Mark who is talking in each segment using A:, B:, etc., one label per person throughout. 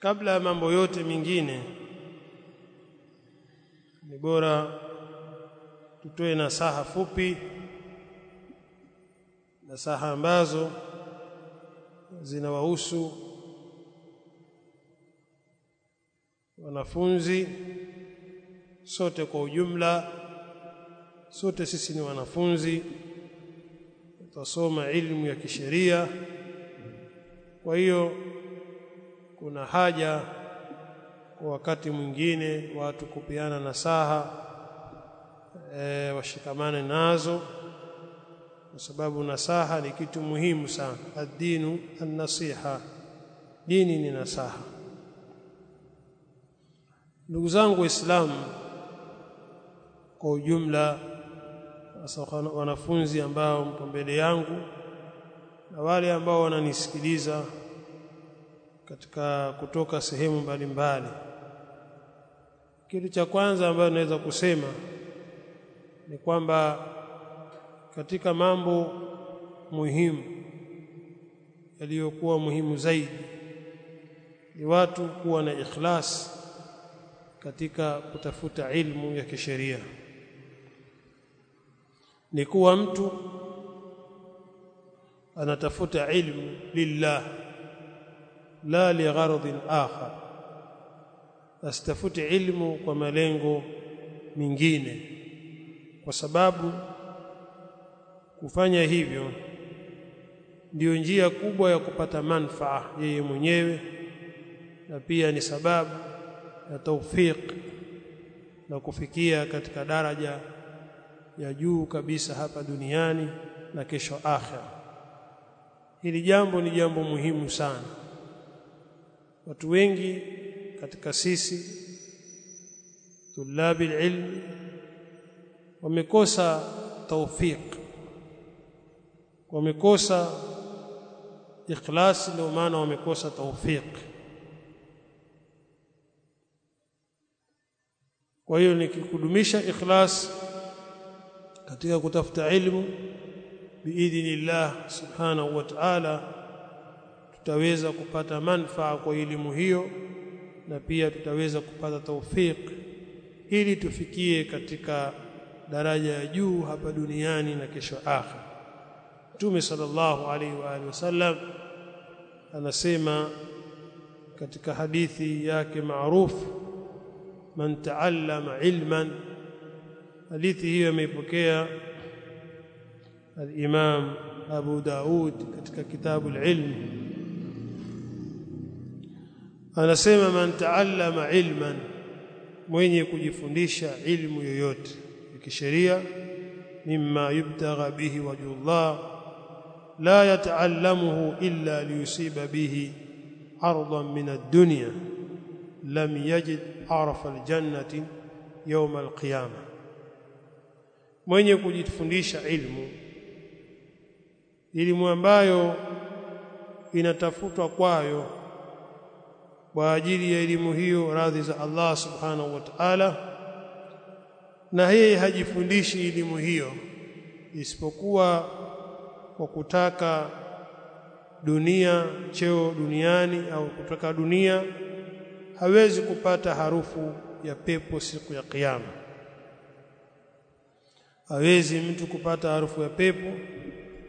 A: kabla ya mambo yote mingine ni bora tutoe nasaha fupi nasaha ambazo zinawahusu wanafunzi sote kwa ujumla. Sote sisi ni wanafunzi tutasoma ilmu ya kisheria. Kwa hiyo kuna haja kwa wakati mwingine watu kupeana nasaha e, washikamane nazo kwa sababu nasaha ni kitu muhimu sana. Ad-dinu an-nasiha dini ni nasaha. Ndugu zangu waislamu kwa ujumla wanafunzi ambao mpo mbele yangu na wale ambao wananisikiliza katika kutoka sehemu mbalimbali. Kitu cha kwanza ambayo naweza kusema ni kwamba katika mambo muhimu yaliyokuwa muhimu zaidi ni watu kuwa na ikhlas katika kutafuta ilmu ya kisheria. Ni kuwa mtu anatafuta ilmu lillah la ligharadhin akhar. Asitafute ilmu kwa malengo mengine. Kwa sababu kufanya hivyo ndiyo njia kubwa ya kupata manfaa yeye mwenyewe na pia ni sababu ya taufiq na kufikia katika daraja ya juu kabisa hapa duniani na kesho akhera. Hili jambo ni jambo muhimu sana watu wengi katika sisi tulabi ilm wamekosa tawfiq wamekosa ikhlas ndio maana wamekosa tawfiq. Kwa hiyo nikikudumisha ikhlas katika kutafuta ilmu biidhnillah subhanahu wa ta'ala tutaweza kupata manfaa kwa elimu hiyo na pia tutaweza kupata taufiq ili tufikie katika daraja ya juu hapa duniani na kesho akhira Mtume sallallahu alaihi wa alihi wasallam anasema katika hadithi yake maarufu man taallama ilman hadithi hiyo ameipokea al-Imam Abu Daud katika kitabu al-Ilm anasema man taallama ilman mwenye kujifundisha ilmu yoyote kisheria mimma yubtagha bihi wajhullah la yataallamuhu illa liyusiba bihi ardan min ad-dunya lam yajid arafa al-jannati yawm al-qiyamah. Mwenye kujifundisha ilmu ilmu ambayo inatafutwa kwayo kwa ajili ya elimu hiyo radhi za Allah subhanahu wa ta'ala. Na yeye hajifundishi elimu hiyo isipokuwa kwa kutaka dunia cheo duniani au kutaka dunia hawezi kupata harufu ya pepo siku ya kiyama. Hawezi mtu kupata harufu ya pepo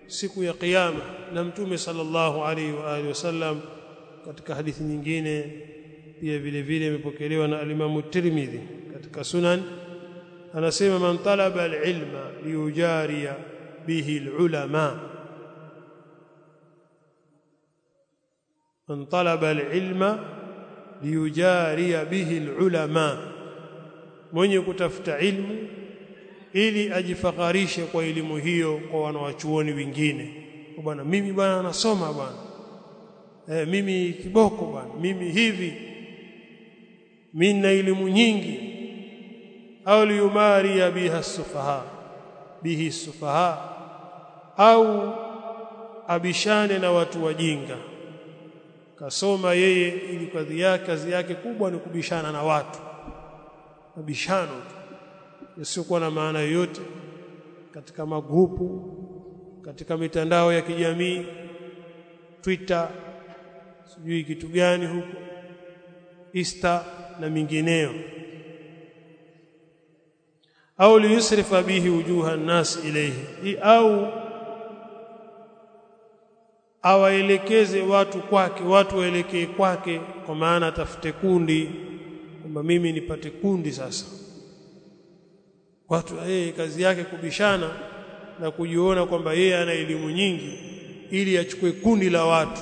A: siku ya kiyama. Na mtume sallallahu alaihi wa alihi wasallam katika hadithi nyingine pia vile vile imepokelewa na alimamu Tirmidhi katika sunan. Anasema man talaba alilma liyujariya bihi alulama. Man talaba alilma liyujariya bihi alulama. Mwenye kutafuta ilmu ili ajifakharishe kwa elimu hiyo kwa wanawachuoni wengine. Bwana mimi bwana nasoma bwana e, mimi kiboko bwana mimi hivi. Mimi na elimu nyingi. Au liyumari biha sufaha bihi sufaha. Au abishane na watu wajinga. Kasoma yeye ili kadhi yake kazi yake kubwa ni kubishana na watu. Mabishano yasiokuwa na maana yoyote. Katika magrupu katika mitandao ya kijamii Twitter sijui kitu gani huko ista na mingineyo au liyusrifa bihi wujuha nnas ilayhi au awaelekeze watu kwake watu waelekee kwake kwa maana atafute kundi kwamba mimi nipate kundi sasa. Watu yeye kazi yake kubishana na kujiona kwamba yeye ana elimu nyingi ili achukue kundi la watu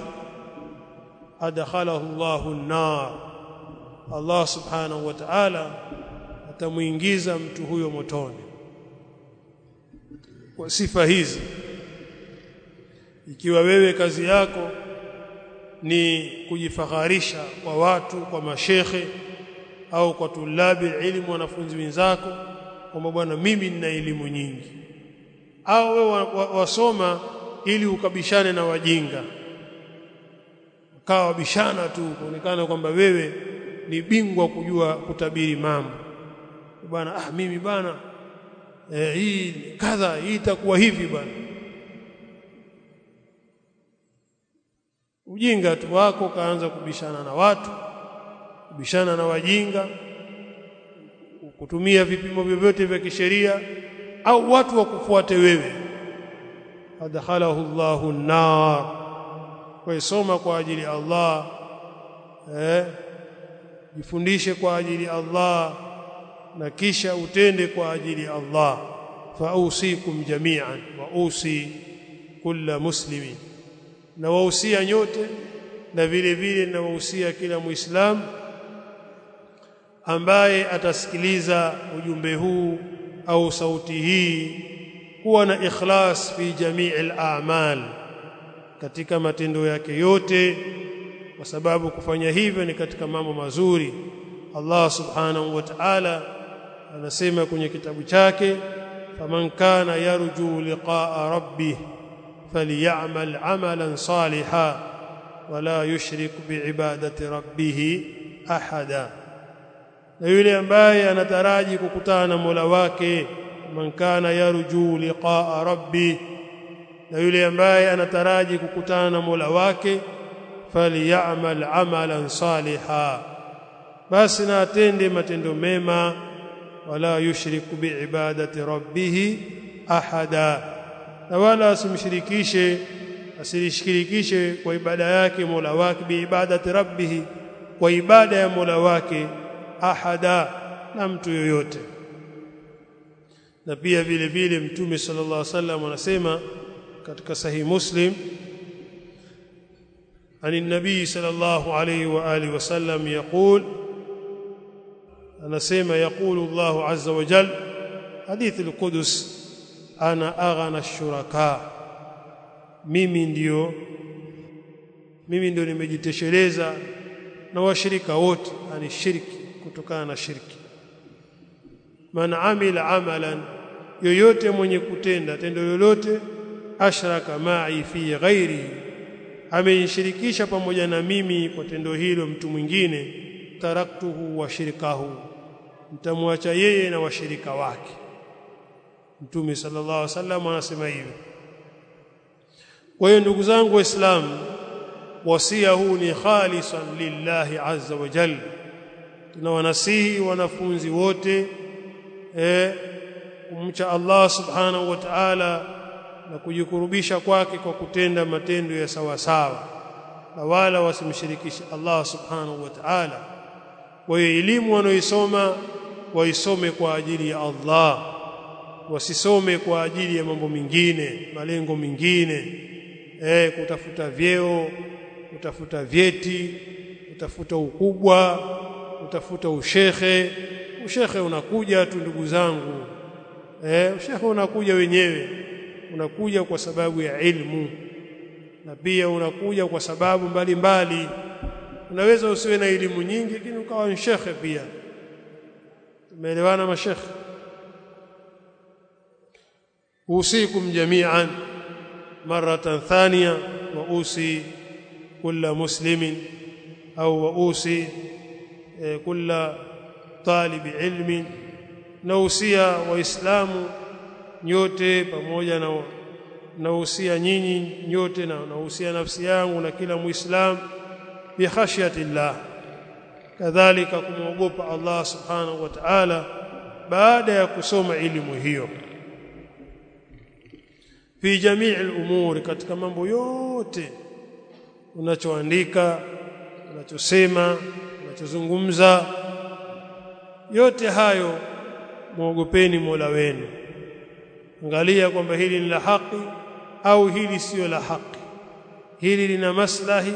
A: adkhalahu Allahu an-nar. Allah subhanahu wa ta'ala atamuingiza mtu huyo motoni. Kwa sifa hizi ikiwa wewe kazi yako ni kujifaharisha kwa watu kwa mashekhe au kwa tulabi ilmu wanafunzi wenzako kwamba bwana mimi nina elimu nyingi. Au wewe wasoma ili ukabishane na wajinga ukawa wabishana tu kuonekana kwamba wewe ni bingwa kujua kutabiri mambo. Bwana ah mimi bwana eh, hii kadha hii itakuwa hivi bwana. Ujinga tu wako kaanza kubishana na watu kubishana na wajinga kutumia vipimo vyovyote vya kisheria au watu wakufuate wewe. Adkhalahu Allahu an-nar kwa kwa ajili ya Allah eh jifundishe kwa ajili ya Allah na kisha utende kwa ajili ya Allah. Fausikum jami'an wa usi kulla muslimin. Na wausia nyote na vile vile na wausia kila muislamu ambaye atasikiliza ujumbe huu au sauti hii kuwa na ikhlas fi jamii al-a'mal katika matendo yake yote. Kwa sababu kufanya hivyo ni katika mambo mazuri. Allah subhanahu wa ta'ala anasema kwenye kitabu chake faman kana yarju liqa'a rabbih falyamal 'amalan saliha wala yushrik bi'ibadati rabbih ahada. Na yule ambaye anataraji kukutana na Mola wake man kana yarju liqa'a rabbih na yule ambaye anataraji kukutana na Mola wake falyamal 'amalan saliha. Basi na atende matendo mema wala yushriku biibadati rabbih ahada. Na wala asimshirikishe asishirikishe kwa ibada yake Mola wake biibadati rabbih kwa ibada ya Mola wake ahada na mtu yoyote. Na pia vile vile mtume sallallahu alaihi wasallam anasema katika sahih muslim عن النبي صلى الله عليه واله وسلم يقول anasema yaqulu Allah azza wa jal hadith al-qudus ana aghana ash-shuraka mimi ndio mimi ndio nimejitosheleza na washirika wote ani shirki kutokana na shirki man amila amalan yoyote mwenye kutenda tendo lolote ashraka ma'i fi ghairi amenishirikisha pamoja na mimi kwa tendo hilo mtu mwingine taraktuhu wa shirikahu mtamwacha yeye na washirika wake. Mtume sallallahu alaihi wasallam anasema hivyo kwa hiyo ndugu zangu waislamu wasia huu ni khalisan lillahi azza wa jalla tunawanasihi wanafunzi wote eh kumcha Allah subhanahu wa ta'ala na kujikurubisha kwake kwa kutenda matendo ya sawasawa sawa na wala wasimshirikishe Allah subhanahu wa ta'ala. Kwa hiyo elimu wanaoisoma waisome kwa ajili ya Allah wasisome kwa ajili ya mambo mengine malengo mengine eh kutafuta vyeo kutafuta vyeti kutafuta ukubwa kutafuta ushekhe ushekhe unakuja tu ndugu zangu eh ushekhe unakuja wenyewe unakuja kwa sababu ya ilmu na pia unakuja kwa sababu mbalimbali. Mbali. unaweza usiwe na elimu nyingi lakini ukawa shekhe pia. Tumeelewana mashekhe? Usikum jami'an maratan thania wa usi kila muslimin au wa usi kila talib na usia waislamu nyote pamoja na nausia nyinyi nyote na nausia nafsi yangu na kila muislam bi khashyati llah kadhalika kumwogopa Allah subhanahu wa ta'ala baada ya kusoma elimu hiyo. Fi jamii al-umur katika mambo yote unachoandika unachosema unachozungumza yote hayo muogopeni Mola wenu angalia kwamba hili ni la haki au hili sio la haki. Hili lina maslahi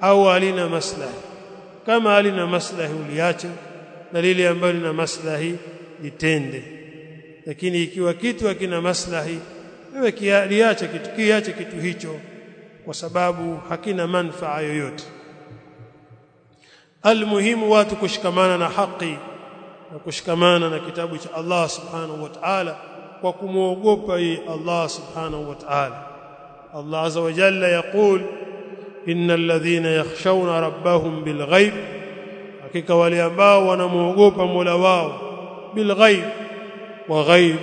A: au halina maslahi? Kama halina maslahi uliache na lile ambalo lina maslahi litende. Lakini ikiwa kitu hakina maslahi wewe kiache kitu kiache kitu hicho kwa sababu hakina manfaa yoyote. Almuhimu watu kushikamana na haki na kushikamana na kitabu cha Allah subhanahu wa ta'ala kwa kumwogopa Allah subhanahu wa ta'ala Allah azza wa jalla yaqul innal ladhina yakhshawna rabbahum bilghaib hakika wale ambao wanamuogopa Mola wao bilghaib wa ghaib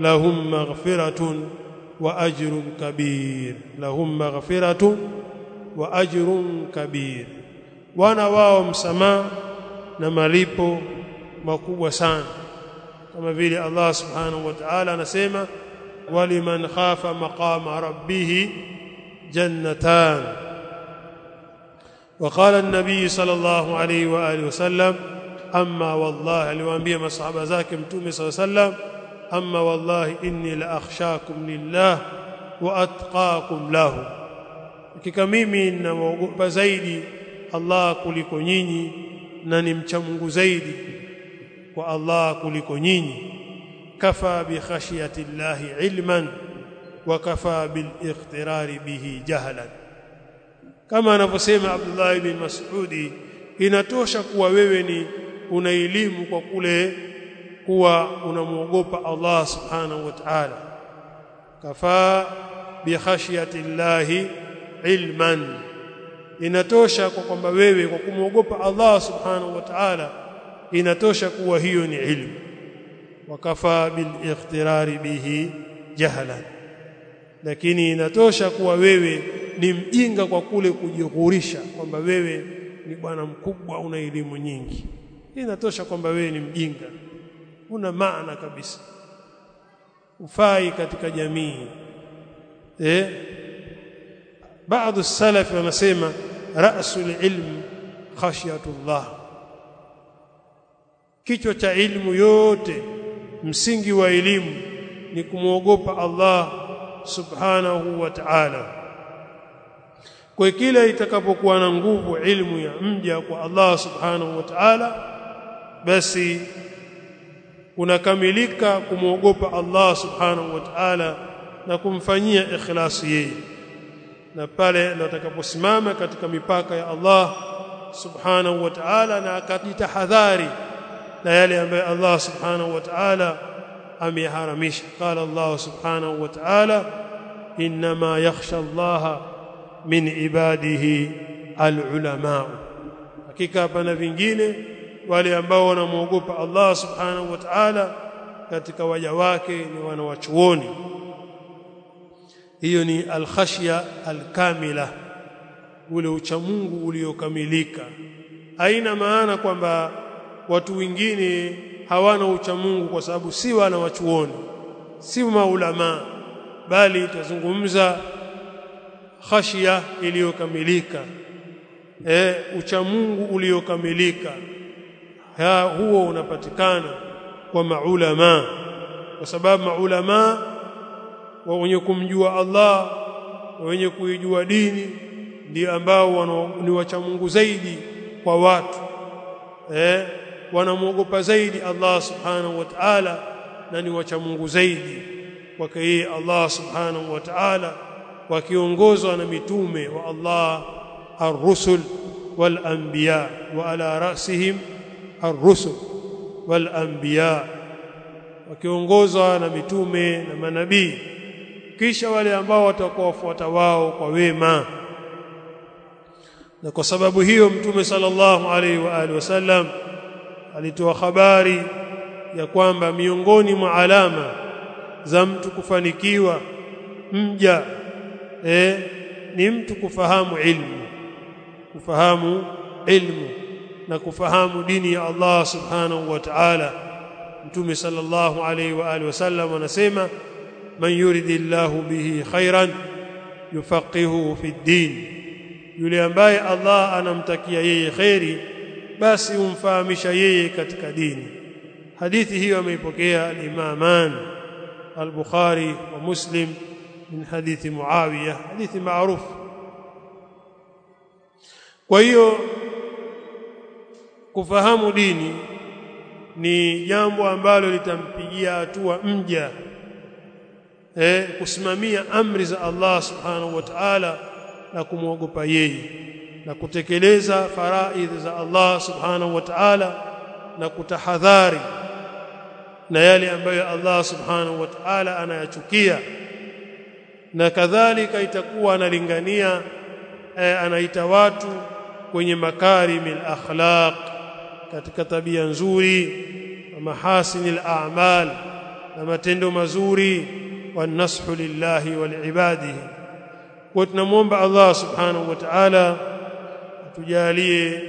A: lahum maghfiratun wa ajrun kabir lahum maghfiratun wa ajrun kabir wana wao msamaha na malipo makubwa sana kama vile Allah subhanahu wa ta'ala anasema waliman khafa maqama rabbih jannatan وقال النبي صلى الله عليه واله وسلم اما والله aliwaambia masahaba zake mtume صلى الله عليه وسلم اما والله اني لاخشاكم لله واتقاكم له hakika mimi ninaogopa zaidi Allah kuliko nyinyi na ni mcha Mungu zaidi kwa Allah kuliko nyinyi. Kafa bi khashiyati llahi ilman wa kafa bil iqtirari bihi jahlan kama anavyosema Abdullah ibn Mas'udi inatosha kuwa wewe ni una elimu kwa kule kuwa unamwogopa Allah subhanahu wa ta'ala. Kafa bi khashiyati llahi ilman. Inatosha kwa kwamba wewe kwa kumwogopa Allah subhanahu wa ta'ala inatosha kuwa hiyo ni ilmu. Wakafa bil ikhtirari bihi jahlan lakini inatosha kuwa wewe ni mjinga kwa kule kujihurisha kwamba wewe ni bwana mkubwa una elimu nyingi. Inatosha kwamba wewe ni mjinga. Una maana kabisa. Ufai katika jamii. Eh? Baadhi salafi wanasema rasul ilm khashyatullah kichwa cha ilmu yote msingi wa elimu ni kumwogopa Allah subhanahu wa ta'ala. Kwa kila itakapokuwa na nguvu ilmu ya mja kwa Allah subhanahu wa ta'ala basi unakamilika kumwogopa Allah subhanahu wa ta'ala na kumfanyia ikhlasi yeye. Na pale atakaposimama katika mipaka ya Allah subhanahu wa ta'ala na akajitahadhari na yale ambayo Allah subhanahu wa ta'ala ameharamisha. Qala Allah subhanahu wa ta'ala inma yakhsha Allah min ibadihi alulama hakika hapana vingine wale ambao wanamuogopa Allah subhanahu wa ta'ala katika waja wake ni wanawachuoni. Hiyo ni alkhashya alkamila ule uchamungu uliokamilika. Haina maana kwamba watu wengine hawana uchamungu kwa sababu si wana wachuoni si maulama bali tazungumza khashia iliyokamilika eh uchamungu uliokamilika. Huo unapatikana kwa maulama kwa sababu maulama wa wenye kumjua Allah wenye kuijua dini ndio ambao ni wacha Mungu zaidi kwa watu eh wanamwogopa zaidi Allah subhanahu wa ta'ala na ni wacha Mungu zaidi. Kwake yeye Allah subhanahu wa ta'ala wakiongozwa na mitume wa Allah ar-rusul wal anbiya wa ala rasihim ar-rusul wal anbiya wakiongozwa na mitume na manabii. Kisha wale ambao watakuwa wafuata wao kwa wema. Na kwa sababu hiyo mtume sallallahu alaihi wa alihi wasallam alitoa habari ya kwamba miongoni mwa alama za mtu kufanikiwa mja eh, ni mtu kufahamu ilmu kufahamu ilmu na kufahamu dini ya Allah subhanahu wa ta'ala. Mtume sallallahu alayhi wa alihi wasallam anasema man yuridillahu bihi khairan yufaqihu fi din. Yule ambaye Allah anamtakia yeye khairi basi umfahamisha yeye katika dini. Hadithi hiyo ameipokea al-Imaman al-Bukhari wa Muslim min hadithi Muawiya hadithi maarufu kwa hiyo kufahamu dini ni jambo ambalo litampigia hatua mja eh kusimamia amri za Allah subhanahu wa ta'ala na kumwogopa yeye na kutekeleza faraidhi za Allah subhanahu wa ta'ala na kutahadhari na yale ambayo Allah subhanahu wa ta'ala anayachukia. Na kadhalika itakuwa analingania eh, anaita watu kwenye makarimil akhlaq katika tabia nzuri mahasinil a'mal na matendo mazuri wanashu lillahi walibadihi kwa tunamwomba Allah subhanahu wa ta'ala atujalie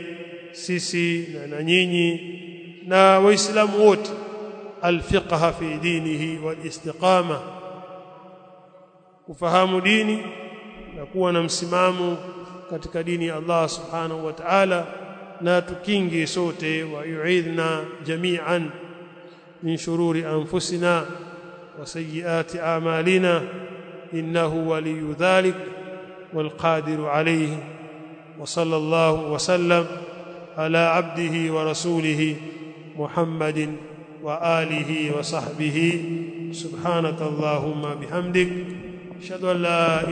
A: sisi na, na nyinyi na waislamu wote alfiqha fi dinihi walistiqama kufahamu dini na kuwa na msimamo katika dini ya Allah subhanahu wa ta'ala na tukinge sote wa yu'idhna jami'an min shururi anfusina wa sayyiati a'malina innahu waliyudhalik والقادر wal qadiru alayhi wa sallallahu wa sallam ala abdihi wa rasulihi muhammadin wa alihi wa sahbihi subhanaka allahumma bihamdik ashhadu an la